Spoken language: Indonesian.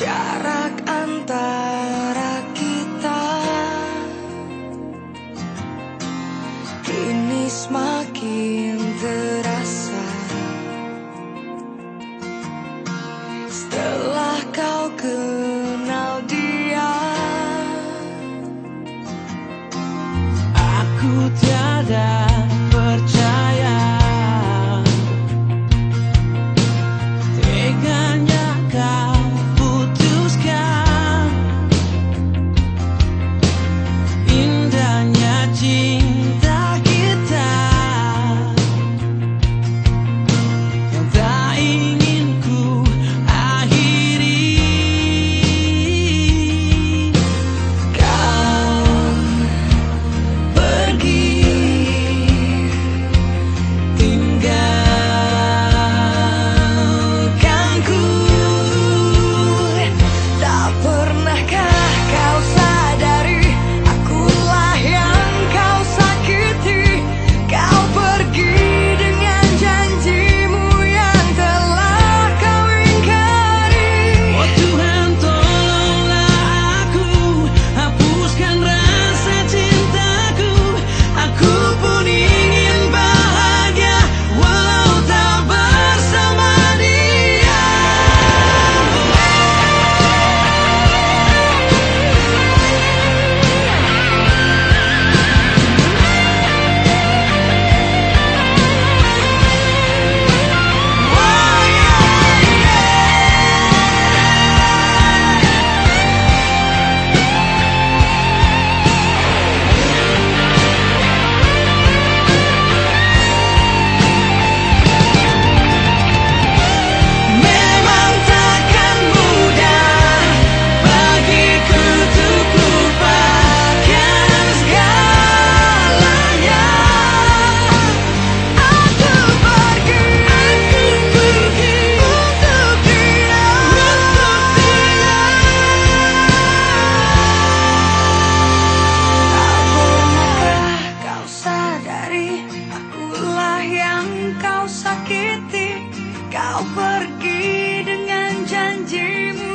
jarak antara yang kau sakiti Kau pergi dengan janjimu.